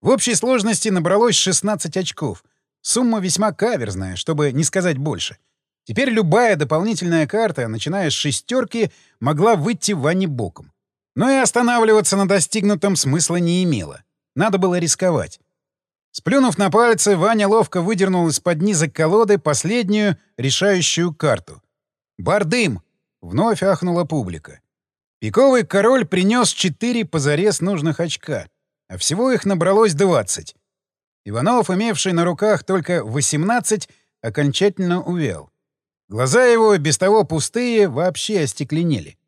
В общей сложности набралось 16 очков. Сумма весьма каверзная, чтобы не сказать больше. Теперь любая дополнительная карта, начиная с шестерки, могла выйти Ване боком. Но и останавливаться на достигнутом смысла не имело. Надо было рисковать. Сплюнув на пальцы, Ваня ловко выдернул из-под низа колоды последнюю решающую карту. «Бардым!» — вновь ахнула публика. Пиковый король принес четыре позарез нужных очка, а всего их набралось двадцать. Иванов, имевший на руках только восемнадцать, окончательно увял. Глаза его, без того пустые, вообще остекленели.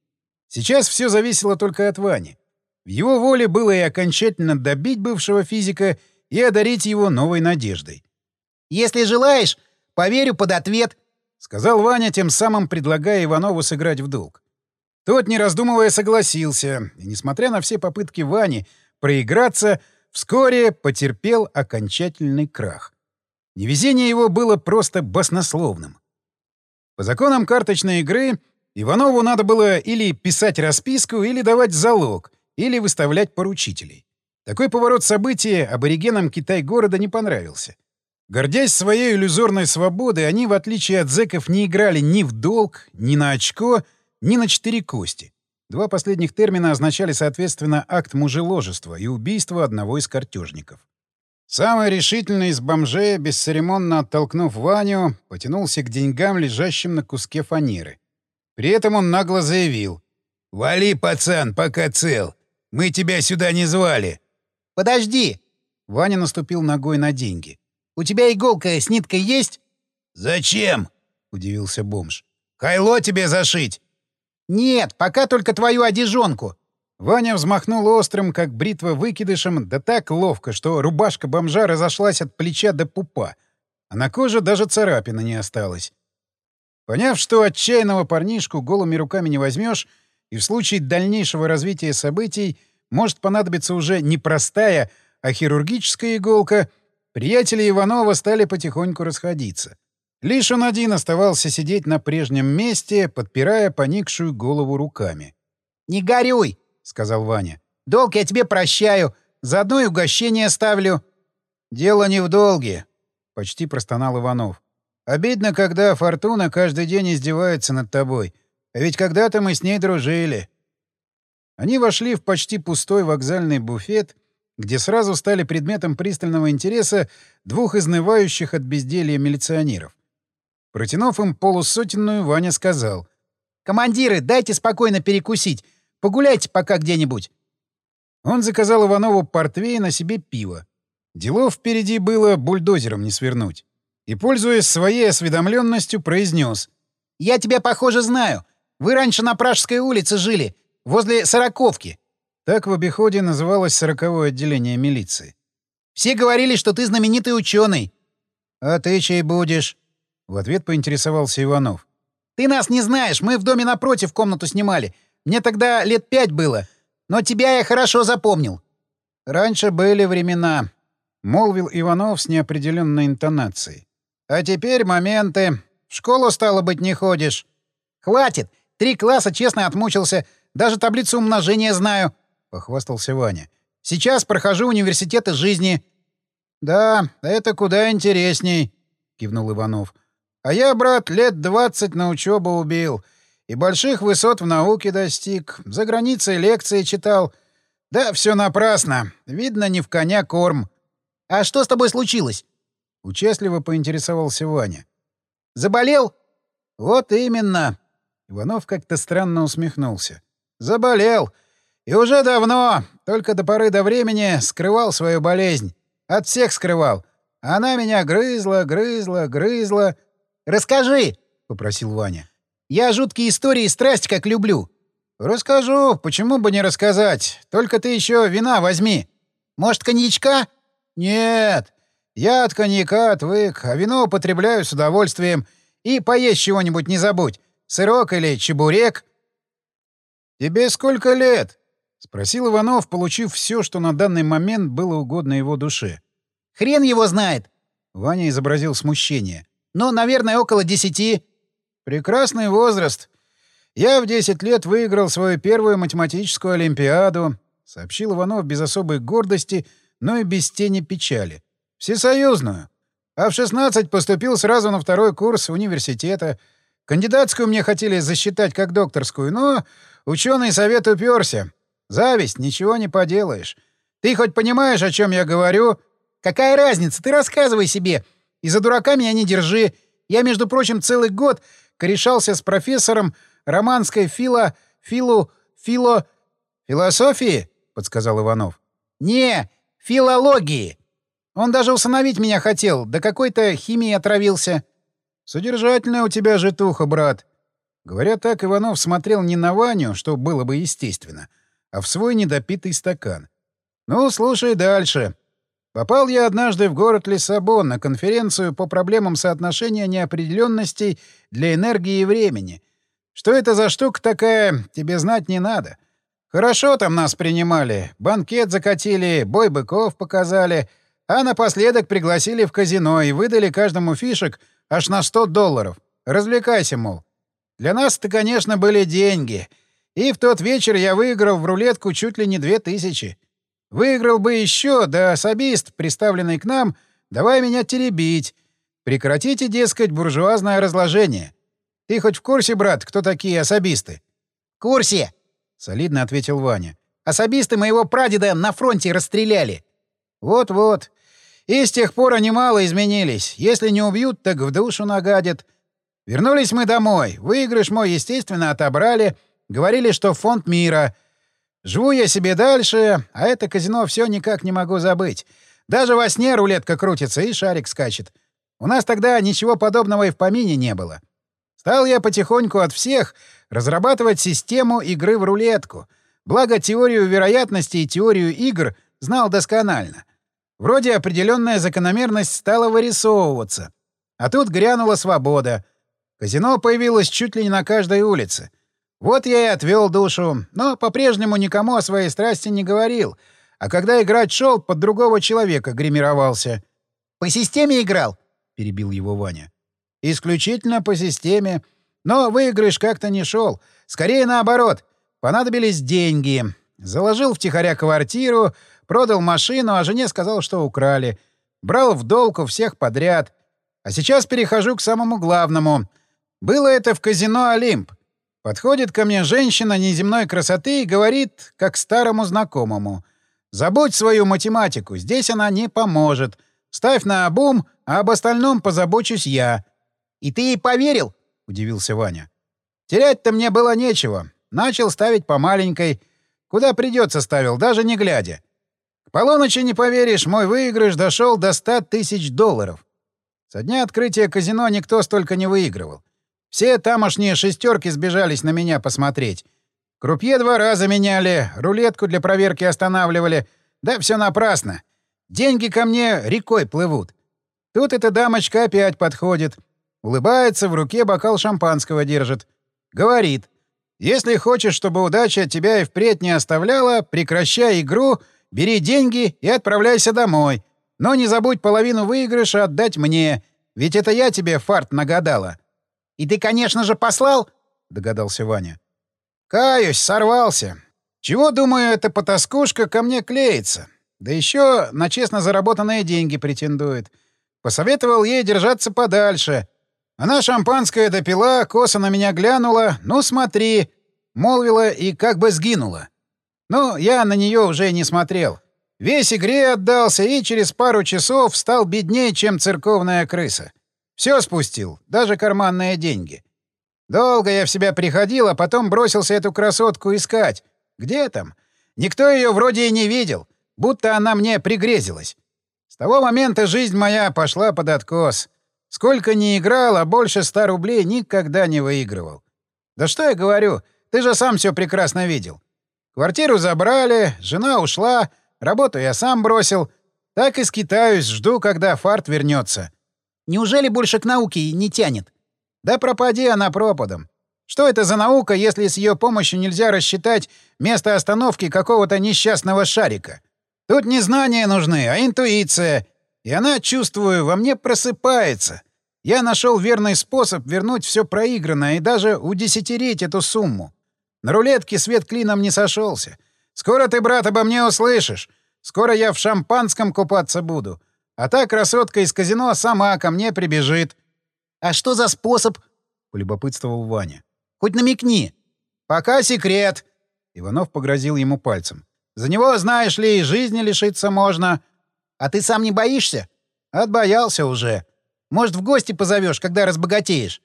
Сейчас все зависело только от Вани. В его воле было и окончательно добить бывшего физика и одарить его новой надеждой. «Если желаешь, поверю под ответ», — сказал Ваня, тем самым предлагая Иванову сыграть в долг. Тот, не раздумывая, согласился, и, несмотря на все попытки Вани проиграться, вскоре потерпел окончательный крах. Невезение его было просто баснословным. По законам карточной игры Иванову надо было или писать расписку, или давать залог, или выставлять поручителей. Такой поворот событий аборигенам Китай-города не понравился. Гордясь своей иллюзорной свободой, они, в отличие от зэков, не играли ни в долг, ни на очко, ни на четыре кости. Два последних термина означали, соответственно, акт мужеложества и убийство одного из картежников. Самый решительный из бомжей, бесцеремонно оттолкнув Ваню, потянулся к деньгам, лежащим на куске фанеры. При этом он нагло заявил. «Вали, пацан, пока цел. Мы тебя сюда не звали». «Подожди!» Ваня наступил ногой на деньги. У тебя иголка с ниткой есть? Зачем? удивился бомж. Кайло тебе зашить? Нет, пока только твою одежонку. Ваня взмахнул острым, как бритва, выкидышем, да так ловко, что рубашка бомжа разошлась от плеча до пупа, а на коже даже царапины не осталось. Поняв, что отчаянного парнишку голыми руками не возьмешь, и в случае дальнейшего развития событий может понадобиться уже не простая, а хирургическая иголка, Приятели Иванова стали потихоньку расходиться. Лишь он один оставался сидеть на прежнем месте, подпирая поникшую голову руками. «Не горюй!» — сказал Ваня. «Долг я тебе прощаю. Заодно и угощение ставлю». «Дело не в долге», — почти простонал Иванов. «Обидно, когда Фортуна каждый день издевается над тобой. А ведь когда-то мы с ней дружили». Они вошли в почти пустой вокзальный буфет — где сразу стали предметом пристального интереса двух изнывающих от безделья милиционеров. Протянув им полусотенную, Ваня сказал. «Командиры, дайте спокойно перекусить. Погуляйте пока где-нибудь». Он заказал Иванову портвейн, на себе пиво. Делов впереди было бульдозером не свернуть. И, пользуясь своей осведомленностью, произнес. «Я тебя, похоже, знаю. Вы раньше на Пражской улице жили, возле Сороковки. Так в обиходе называлось сороковое отделение милиции. «Все говорили, что ты знаменитый ученый. «А ты чей будешь?» — в ответ поинтересовался Иванов. «Ты нас не знаешь, мы в доме напротив комнату снимали. Мне тогда лет пять было, но тебя я хорошо запомнил». «Раньше были времена», — молвил Иванов с неопределенной интонацией. «А теперь моменты. В школу, стало быть, не ходишь». «Хватит! Три класса честно отмучился. Даже таблицу умножения знаю. — похвастался Ваня. «Сейчас прохожу университеты жизни». «Да, это куда интересней», — кивнул Иванов. «А я, брат, лет двадцать на учебу убил. И больших высот в науке достиг. За границей лекции читал. Да все напрасно. Видно, не в коня корм. А что с тобой случилось? Участливо поинтересовался Ваня. Заболел? Вот именно. Иванов как-то странно усмехнулся. Заболел. И уже давно, только до поры до времени, скрывал свою болезнь. От всех скрывал. Она меня грызла, грызла, грызла. «Расскажи!» — попросил Ваня. «Я жуткие истории страсть как люблю». «Расскажу. Почему бы не рассказать? Только ты еще вина возьми». «Может, коньячка?» «Нет. Я от коньяка отвык, а вино употребляю с удовольствием. И поесть чего-нибудь не забудь. Сырок или чебурек». «Тебе сколько лет?» — спросил Иванов, получив все, что на данный момент было угодно его душе. «Хрен его знает!» — Ваня изобразил смущение. «Ну, наверное, около десяти». «Прекрасный возраст. Я в десять лет выиграл свою первую математическую олимпиаду», — сообщил Иванов без особой гордости, но и без тени печали. «Всесоюзную. А в 16 поступил сразу на второй курс университета. Кандидатскую мне хотели засчитать как докторскую, но ученый совет уперся. Зависть, ничего не поделаешь. Ты хоть понимаешь, о чем я говорю? Какая разница? Ты рассказывай себе. И за дурака меня не держи. Я, между прочим, целый год корешался с профессором романской фило... филу... фило... философии, — подсказал Иванов. Не, филологии. Он даже усыновить меня хотел, да какой-то химией отравился. Содержательная у тебя житуха, брат. Говоря так, Иванов смотрел не на Ваню, что было бы естественно, а в свой недопитый стакан. Ну, слушай дальше. Попал я однажды в город Лиссабон на конференцию по проблемам соотношения неопределенностей для энергии и времени. Что это за штука такая, тебе знать не надо. Хорошо там нас принимали, банкет закатили, бой быков показали, а напоследок пригласили в казино и выдали каждому фишек аж на 100 долларов. Развлекайся, мол. Для нас это, конечно, были деньги. И в тот вечер я выиграл в рулетку чуть ли не две тысячи. Выиграл бы еще, да особист, приставленный к нам, давай меня теребить. Прекратите, дескать, буржуазное разложение. Ты хоть в курсе, брат, кто такие особисты? — В курсе, — солидно ответил Ваня. — Особисты моего прадеда на фронте расстреляли. Вот-вот. И с тех пор они мало изменились. Если не убьют, так в душу нагадят. Вернулись мы домой. Выигрыш мой, естественно, отобрали. Говорили, что фонд мира. Живу я себе дальше, а это казино все никак не могу забыть. Даже во сне рулетка крутится и шарик скачет. У нас тогда ничего подобного и в помине не было. Стал я потихоньку от всех разрабатывать систему игры в рулетку. Благо, теорию вероятности и теорию игр знал досконально. Вроде определенная закономерность стала вырисовываться. А тут грянула свобода. Казино появилось чуть ли не на каждой улице. Вот я и отвел душу, но по-прежнему никому о своей страсти не говорил. А когда играть шел, под другого человека гримировался. — По системе играл? — перебил его Ваня. — Исключительно по системе. Но выигрыш как-то не шел. Скорее наоборот. Понадобились деньги. Заложил втихаря квартиру, Продал машину, а жене сказал, что украли. Брал в долг у всех подряд. А сейчас перехожу к самому главному. Было это в казино «Олимп». Подходит ко мне женщина неземной красоты и говорит, как старому знакомому. «Забудь свою математику, здесь она не поможет. Ставь на обум, а об остальном позабочусь я». «И ты ей поверил?» — удивился Ваня. «Терять-то мне было нечего. Начал ставить по маленькой. Куда придется ставил, даже не глядя. К полуночи, не поверишь, мой выигрыш дошел до 100 тысяч долларов. Со дня открытия казино никто столько не выигрывал. Все тамошние шестерки сбежались на меня посмотреть. Крупье два раза меняли, рулетку для проверки останавливали. Да все напрасно. Деньги ко мне рекой плывут. Тут эта дамочка опять подходит. Улыбается, в руке бокал шампанского держит. Говорит. «Если хочешь, чтобы удача тебя и впредь не оставляла, прекращай игру Бери деньги и отправляйся домой. Но не забудь половину выигрыша отдать мне, ведь это я тебе фарт нагадала». «И ты, конечно же, послал?» — догадался Ваня. «Каюсь, сорвался. Чего, думаю, эта потаскушка ко мне клеится? Да еще на честно заработанные деньги претендует. Посоветовал ей держаться подальше. Она шампанское допила, косо на меня глянула. «Ну, смотри!» — молвила и как бы сгинула. Но я на нее уже не смотрел. Весь игре отдался и через пару часов стал беднее, чем церковная крыса. Все спустил, даже карманные деньги. Долго я в себя приходил, а потом бросился эту красотку искать. Где там? Никто ее вроде и не видел, будто она мне пригрезилась. С того момента жизнь моя пошла под откос. Сколько не играл, а больше ста рублей никогда не выигрывал. Да что я говорю, ты же сам все прекрасно видел. Квартиру забрали, жена ушла, работу я сам бросил. Так и скитаюсь, жду, когда фарт вернется. Неужели больше к науке не тянет? Да пропади она пропадом. Что это за наука, если с ее помощью нельзя рассчитать место остановки какого-то несчастного шарика? Тут не знания нужны, а интуиция. И она, чувствую, во мне просыпается. Я нашел верный способ вернуть все проигранное и даже удесятерить эту сумму. На рулетке свет клином не сошелся. Скоро ты, брат, обо мне услышишь. Скоро я в шампанском купаться буду. А та красотка из казино сама ко мне прибежит. — А что за способ? — полюбопытствовал Ваня. — Хоть намекни. — Пока секрет. Иванов погрозил ему пальцем. — За него, знаешь ли, жизни лишиться можно. — А ты сам не боишься? — Отбоялся уже. Может, в гости позовешь, когда разбогатеешь?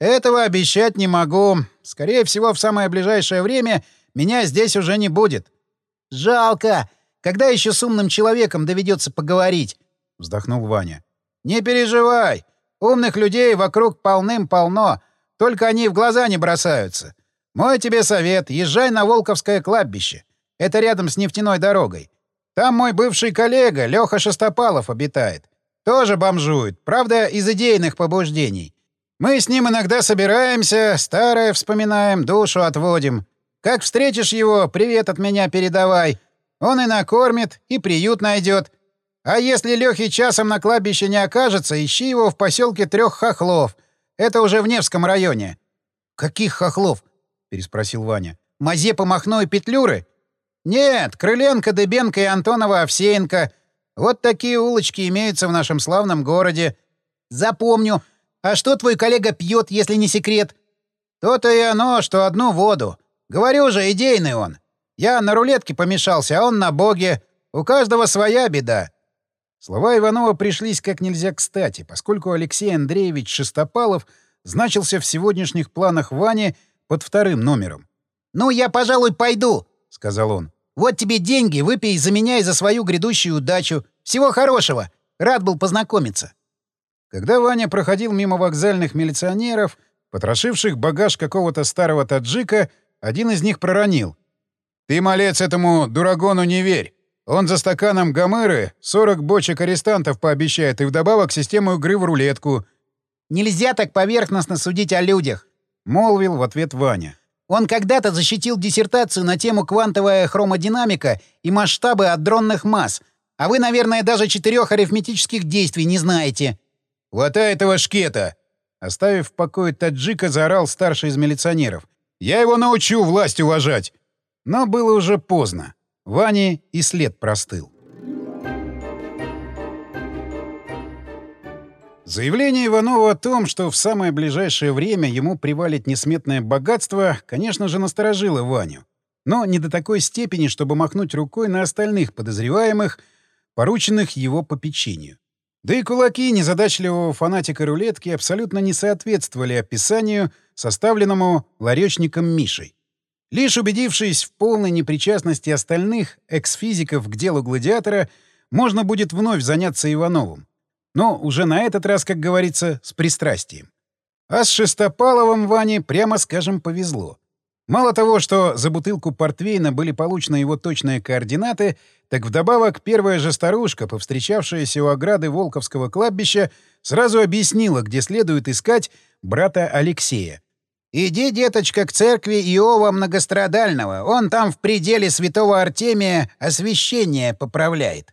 Этого обещать не могу. Скорее всего, в самое ближайшее время меня здесь уже не будет. Жалко. Когда еще с умным человеком доведется поговорить? Вздохнул Ваня. Не переживай. Умных людей вокруг полным-полно. Только они в глаза не бросаются. Мой тебе совет — езжай на Волковское кладбище. Это рядом с нефтяной дорогой. Там мой бывший коллега, Леха Шестопалов, обитает. Тоже бомжует, правда, из идейных побуждений. Мы с ним иногда собираемся, старое вспоминаем, душу отводим. Как встретишь его, привет от меня передавай. Он и накормит, и приют найдет. А если Лехи часом на кладбище не окажется, ищи его в поселке Трех Хохлов. Это уже в Невском районе. — Каких хохлов? — переспросил Ваня. — Мазепа, Махно и Петлюры? — Нет, Крыленко, Дыбенко и Антонова Овсеенко — вот такие улочки имеются в нашем славном городе. Запомню. А что твой коллега пьет, если не секрет? То-то и оно, что одну воду. Говорю же, идейный он. Я на рулетке помешался, а он на боге. У каждого своя беда. Слова Иванова пришлись как нельзя кстати, поскольку Алексей Андреевич Шестопалов значился в сегодняшних планах Вани под вторым номером. «Ну, я, пожалуй, пойду», — сказал он. «Вот тебе деньги, выпей за меня и за свою грядущую удачу. Всего хорошего! Рад был познакомиться!» Когда Ваня проходил мимо вокзальных милиционеров, потрошивших багаж какого-то старого таджика, один из них проронил. «Ты, малец, этому дурагону не верь. Он за стаканом гомыры 40 бочек арестантов пообещает и вдобавок систему игры в рулетку». «Нельзя так поверхностно судить о людях», — молвил в ответ Ваня. «Он когда-то защитил диссертацию на тему квантовая хромодинамика и масштабы адронных масс, а вы, наверное, даже четырех арифметических действий не знаете. «Хватай этого шкета!» Оставив в покое таджика, заорал старший из милиционеров. «Я его научу власть уважать!» Но было уже поздно. Ване и след простыл. Заявление Иванова о том, что в самое ближайшее время ему привалит несметное богатство, конечно же, насторожило Ваню. Но не до такой степени, чтобы махнуть рукой на остальных подозреваемых — порученных его попечению. Да и кулаки незадачливого фанатика рулетки абсолютно не соответствовали описанию, составленному ларечником Мишей. Лишь убедившись в полной непричастности остальных экс-физиков к делу гладиатора, можно будет вновь заняться Ивановым. Но уже на этот раз, как говорится, с пристрастием. А с Шестопаловым Ване, прямо скажем, повезло. Мало того, что за бутылку портвейна были получены его точные координаты, так вдобавок первая же старушка, повстречавшаяся у ограды Волковского кладбища, сразу объяснила, где следует искать брата Алексея. «Иди, деточка, к церкви Иова Многострадального. Он там в пределе святого Артемия освящение поправляет».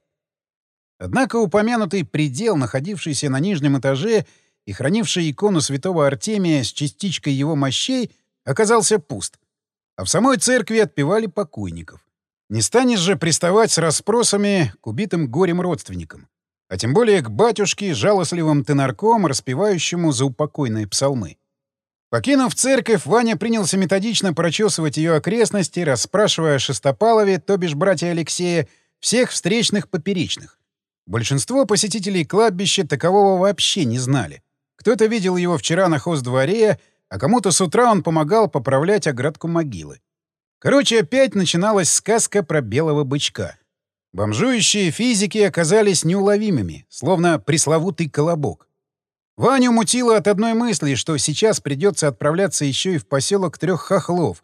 Однако упомянутый предел, находившийся на нижнем этаже и хранивший икону святого Артемия с частичкой его мощей, оказался пуст — а в самой церкви отпевали покойников. Не станешь же приставать с расспросами к убитым горем родственникам, а тем более к батюшке, жалостливым тенарком, распевающему заупокойные псалмы. Покинув церковь, Ваня принялся методично прочесывать ее окрестности, расспрашивая о Шестопалове, то бишь братья Алексея, всех встречных поперечных. Большинство посетителей кладбища такового вообще не знали. Кто-то видел его вчера на хоздворе, а кому-то с утра он помогал поправлять оградку могилы. Короче, опять начиналась сказка про белого бычка. Бомжующие физики оказались неуловимыми, словно пресловутый колобок. Ваню мутило от одной мысли, что сейчас придется отправляться еще и в поселок трех хохлов.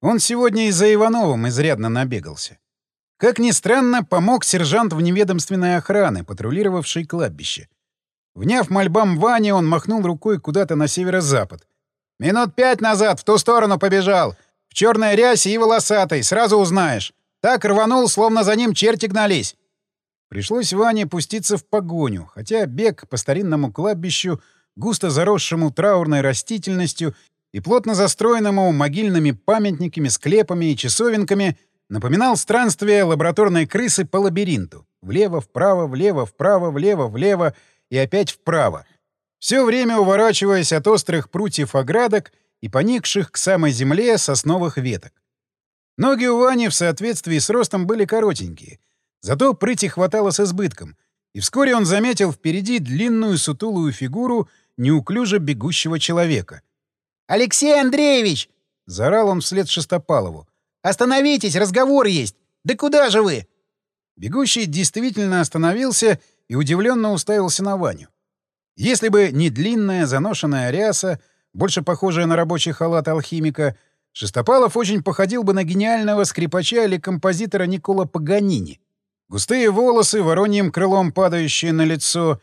Он сегодня и за Ивановым изрядно набегался. Как ни странно, помог сержант вневедомственной охраны, патрулировавший кладбище. Вняв мольбам Вани, он махнул рукой куда-то на северо-запад. «Минут пять назад в ту сторону побежал. В черной рясе и волосатой, сразу узнаешь. Так рванул, словно за ним черти гнались. Пришлось Ване пуститься в погоню, хотя бег по старинному кладбищу, густо заросшему траурной растительностью и плотно застроенному могильными памятниками, склепами и часовенками, напоминал странствие лабораторной крысы по лабиринту. Влево, вправо, влево, вправо, влево, влево и опять вправо. Все время уворачиваясь от острых прутьев оградок и поникших к самой земле сосновых веток. Ноги у Вани в соответствии с ростом были коротенькие — Зато прыти хватало с избытком, и вскоре он заметил впереди длинную сутулую фигуру неуклюже бегущего человека. «Алексей Андреевич!» — заорал он вслед Шестопалову. «Остановитесь, разговор есть! Да куда же вы?» Бегущий действительно остановился и удивленно уставился на Ваню. Если бы не длинная заношенная ряса, больше похожая на рабочий халат алхимика, Шестопалов очень походил бы на гениального скрипача или композитора Никола Паганини. Густые волосы, вороньим крылом падающие на лицо,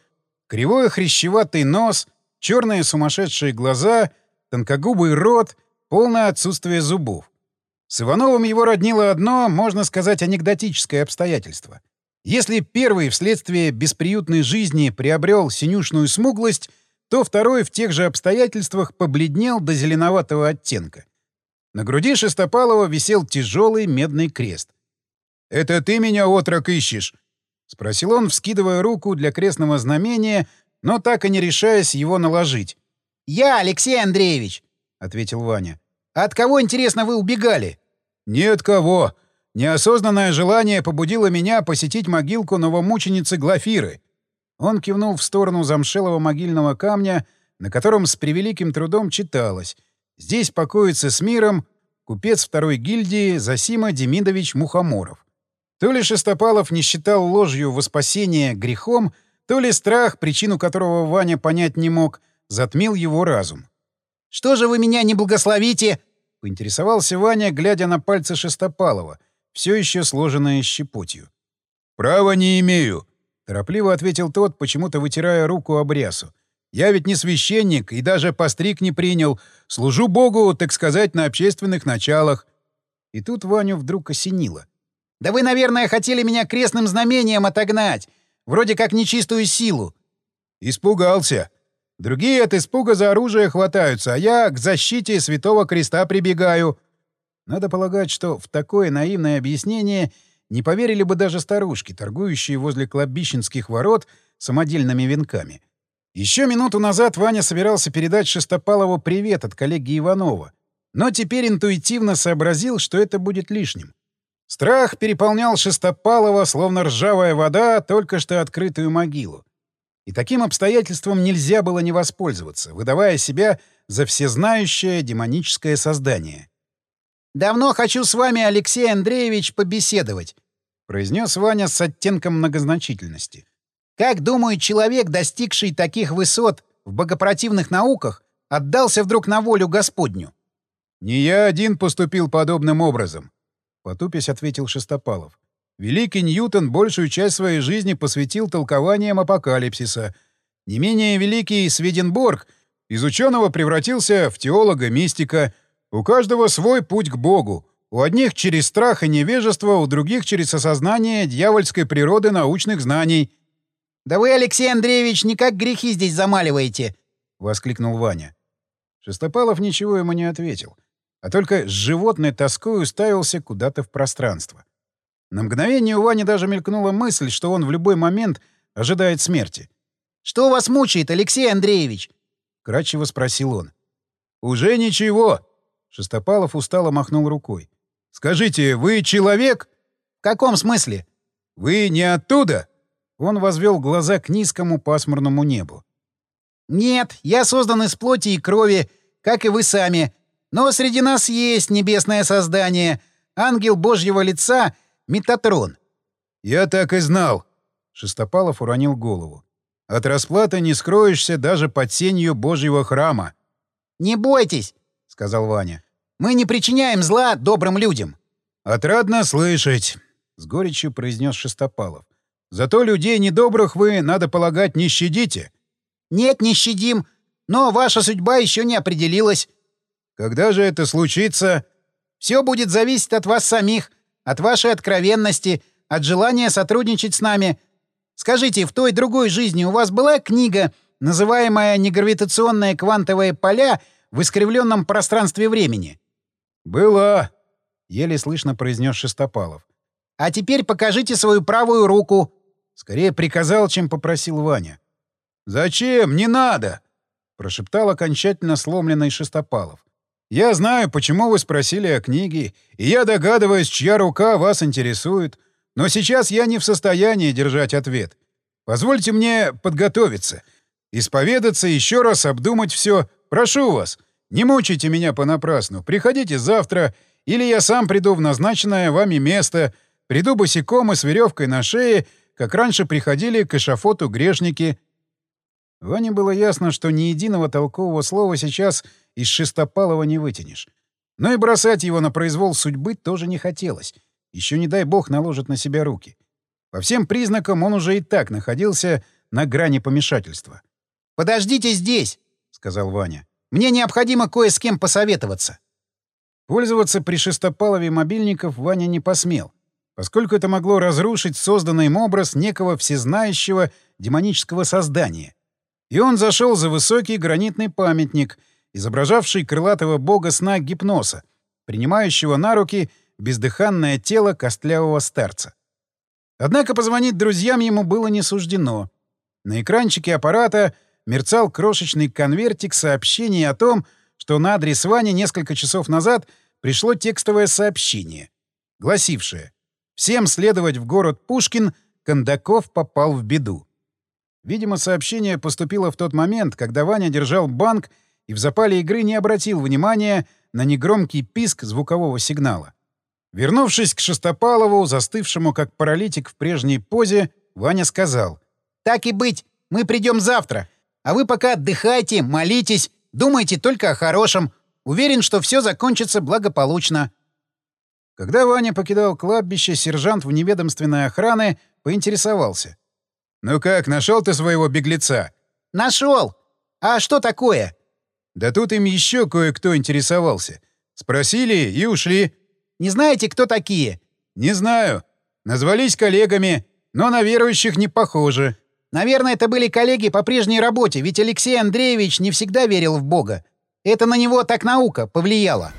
кривой хрящеватый нос, черные сумасшедшие глаза, тонкогубый рот, полное отсутствие зубов. С Ивановым его роднило одно, можно сказать, анекдотическое обстоятельство. Если первый вследствие бесприютной жизни приобрел синюшную смуглость, то второй в тех же обстоятельствах побледнел до зеленоватого оттенка. На груди Шестопалова висел тяжелый медный крест. «Это ты меня, отрок, ищешь?» — спросил он, вскидывая руку для крестного знамения, но так и не решаясь его наложить. «Я, Алексей Андреевич!» — ответил Ваня. «А от кого, интересно, вы убегали?» «Ни от кого. Неосознанное желание побудило меня посетить могилку новомученицы Глафиры». Он кивнул в сторону замшелого могильного камня, на котором с превеликим трудом читалось «Здесь покоится с миром купец второй гильдии Засима Демидович Мухоморов». То ли Шестопалов не считал ложью во спасение грехом, то ли страх, причину которого Ваня понять не мог, затмил его разум. «Что же вы меня не благословите?» — поинтересовался Ваня, глядя на пальцы Шестопалова, все еще сложенные щепотью. «Права не имею», — торопливо ответил тот, почему-то вытирая руку об рясу. «Я ведь не священник и даже постриг не принял. Служу Богу, так сказать, на общественных началах». И тут Ваню вдруг осенило. Да вы, наверное, хотели меня крестным знамением отогнать. Вроде как нечистую силу. Испугался. Другие от испуга за оружие хватаются, а я к защите Святого Креста прибегаю. Надо полагать, что в такое наивное объяснение не поверили бы даже старушки, торгующие возле кладбищенских ворот самодельными венками. Еще минуту назад Ваня собирался передать Шестопалову привет от коллеги Иванова, но теперь интуитивно сообразил, что это будет лишним. Страх переполнял Шестопалова, словно ржавая вода, только что открытую могилу. И таким обстоятельством нельзя было не воспользоваться, выдавая себя за всезнающее демоническое создание. «Давно хочу с вами, Алексей Андреевич, побеседовать», — произнес Ваня с оттенком многозначительности. «Как, думаю, человек, достигший таких высот в богопротивных науках, отдался вдруг на волю Господню?» «Не я один поступил подобным образом», Потупясь, ответил Шестопалов. Великий Ньютон большую часть своей жизни посвятил толкованиям апокалипсиса. Не менее великий Сведенборг из ученого превратился в теолога-мистика. У каждого свой путь к Богу. У одних через страх и невежество, у других через осознание дьявольской природы научных знаний. «Да вы, Алексей Андреевич, никак грехи здесь замаливаете!» — воскликнул Ваня. Шестопалов ничего ему не ответил а только с животной тоской уставился куда-то в пространство. На мгновение у Вани даже мелькнула мысль, что он в любой момент ожидает смерти. «Что вас мучает, Алексей Андреевич?» — кратчево спросил он. «Уже ничего!» Шестопалов устало махнул рукой. «Скажите, вы человек?» «В каком смысле?» «Вы не оттуда?» Он возвел глаза к низкому пасмурному небу. «Нет, я создан из плоти и крови, как и вы сами. Но среди нас есть небесное создание, ангел божьего лица Метатрон». «Я так и знал!» Шестопалов уронил голову. «От расплаты не скроешься даже под сенью божьего храма». «Не бойтесь!» — сказал Ваня. «Мы не причиняем зла добрым людям». «Отрадно слышать!» — с горечью произнес Шестопалов. «Зато людей недобрых вы, надо полагать, не щадите». «Нет, не щадим. Но ваша судьба еще не определилась». «Когда же это случится?» «Все будет зависеть от вас самих, от вашей откровенности, от желания сотрудничать с нами. Скажите, в той другой жизни у вас была книга, называемая «Негравитационные квантовые поля в искривленном пространстве времени»?» «Была», — еле слышно произнес Шестопалов. «А теперь покажите свою правую руку». Скорее приказал, чем попросил Ваня. «Зачем? Не надо!» — прошептал окончательно сломленный Шестопалов. «Я знаю, почему вы спросили о книге, и я догадываюсь, чья рука вас интересует, но сейчас я не в состоянии держать ответ. Позвольте мне подготовиться, исповедаться, еще раз обдумать все. Прошу вас, не мучайте меня понапрасну. Приходите завтра, или я сам приду в назначенное вами место, приду босиком и с веревкой на шее, как раньше приходили к эшафоту грешники, Ване было ясно, что ни единого толкового слова сейчас из Шестопалова не вытянешь. Но и бросать его на произвол судьбы тоже не хотелось. Еще не дай бог наложит на себя руки. По всем признакам он уже и так находился на грани помешательства. «Подождите здесь!» — сказал Ваня. «Мне необходимо кое с кем посоветоваться». Пользоваться при Шестопалове мобильников Ваня не посмел, поскольку это могло разрушить созданный им образ некого всезнающего демонического создания. И он зашел за высокий гранитный памятник, изображавший крылатого бога сна гипноза, принимающего на руки бездыханное тело костлявого старца. Однако позвонить друзьям ему было не суждено. На экранчике аппарата мерцал крошечный конвертик сообщений о том, что на адрес Вани несколько часов назад пришло текстовое сообщение, гласившее «Всем следовать в город Пушкин, Кондаков попал в беду». Видимо, сообщение поступило в тот момент, когда Ваня держал банк и в запале игры не обратил внимания на негромкий писк звукового сигнала. Вернувшись к Шестопалову, застывшему как паралитик в прежней позе, Ваня сказал. «Так и быть, мы придем завтра. А вы пока отдыхайте, молитесь, думайте только о хорошем. Уверен, что все закончится благополучно». Когда Ваня покидал кладбище, сержант в неведомственной охраны поинтересовался. «Ну как, нашел ты своего беглеца?» «Нашел! А что такое?» «Да тут им еще кое-кто интересовался. Спросили и ушли». «Не знаете, кто такие?» «Не знаю. Назвались коллегами, но на верующих не похожи». «Наверное, это были коллеги по прежней работе, ведь Алексей Андреевич не всегда верил в Бога. Это на него так наука повлияла».